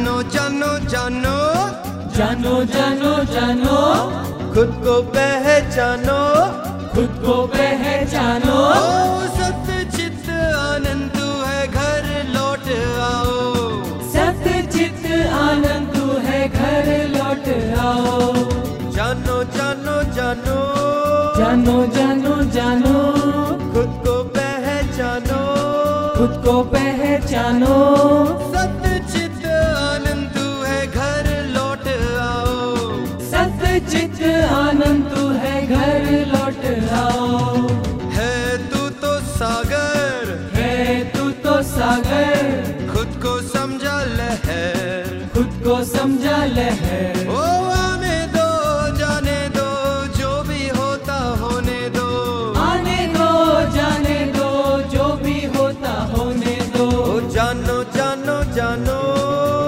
जानो जानो जानो। जानो जानो जानो। खुद को पहचानो। खुद को पहचानो। सत्य आनंद तू है घर लौट आओ। सत्य आनंद तू है घर लौट आओ। जानो जानो जानो। जानो जानो जानो। खुद को पहचानो। खुद को पहचानो। चित्त आनंद तू है घर लौट आओ। है तू तो सागर। है तू तो सागर। खुद को समझा लहर। खुद को समझा लहर। ओ आने दो जाने दो जो भी होता होने दो। आने दो जाने दो जो भी होता होने दो। ओ जानो जानो जानो।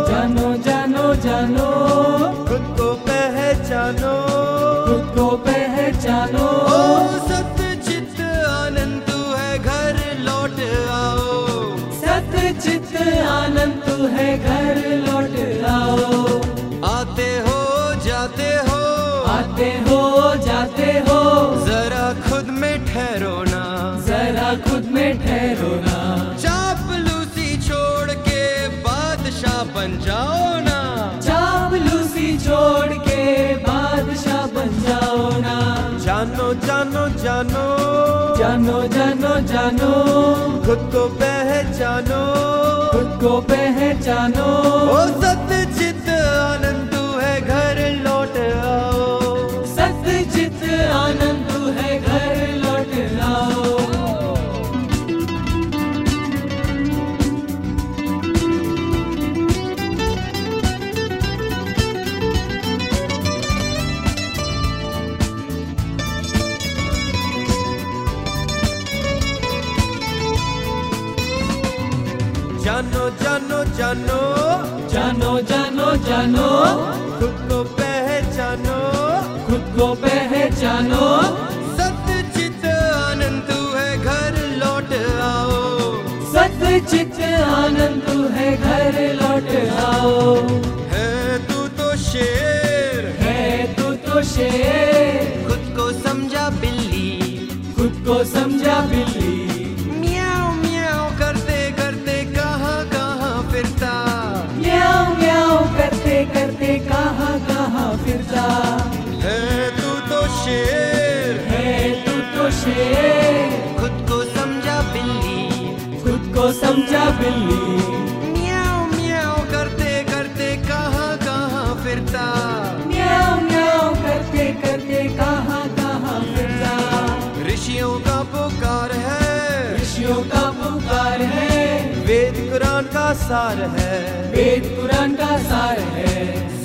जानो जानो जानो। पहचानो खुद को पहचानो। ओ सत्य चित्त आनंद तू है घर लौट आओ। सत्य चित्त आनंद तू है घर लौट आओ। आते हो जाते हो। आते हो जाते हो। जरा खुद में ठहरो ना। जरा खुद में ठहरो ना। जानो। जानो जानो जानो। खुद को पहचानो। खुद को पहचानो। ओ सत्य चित्त जानो जानो जानो। जानो जानो जानो। खुद को पहचानो। खुद को पहचानो। सत्य चित्त आनंद तू है घर लौट आओ। सत्य चित्त आनंद तू है घर लौट आओ। है तू तो शेर। है तू तो शेर। खुद को समझा बिल्ली। खुद को समझा बिल्ली। खुद को समझा बिल्ली। खुद को समझा बिल्ली। म्याऊ म्याऊ करते करते कहाँ कहाँ फिरता। म्याऊ म्याऊ करते करते कहाँ कहाँ फिरता। ऋषियों का पुकार है। ऋषियों का पुकार है। वेद कुरान का सार है। वेद कुरान का सार है।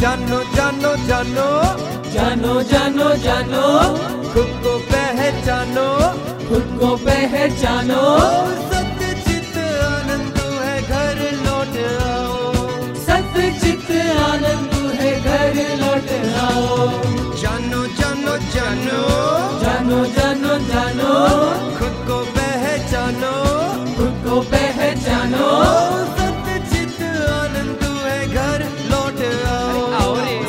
जानो जानो जानो। जानो जानो जानो। खुद को पहचानो। खुद को पहचानो।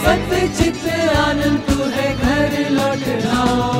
पत चित आनंद तू है घर लौट आओ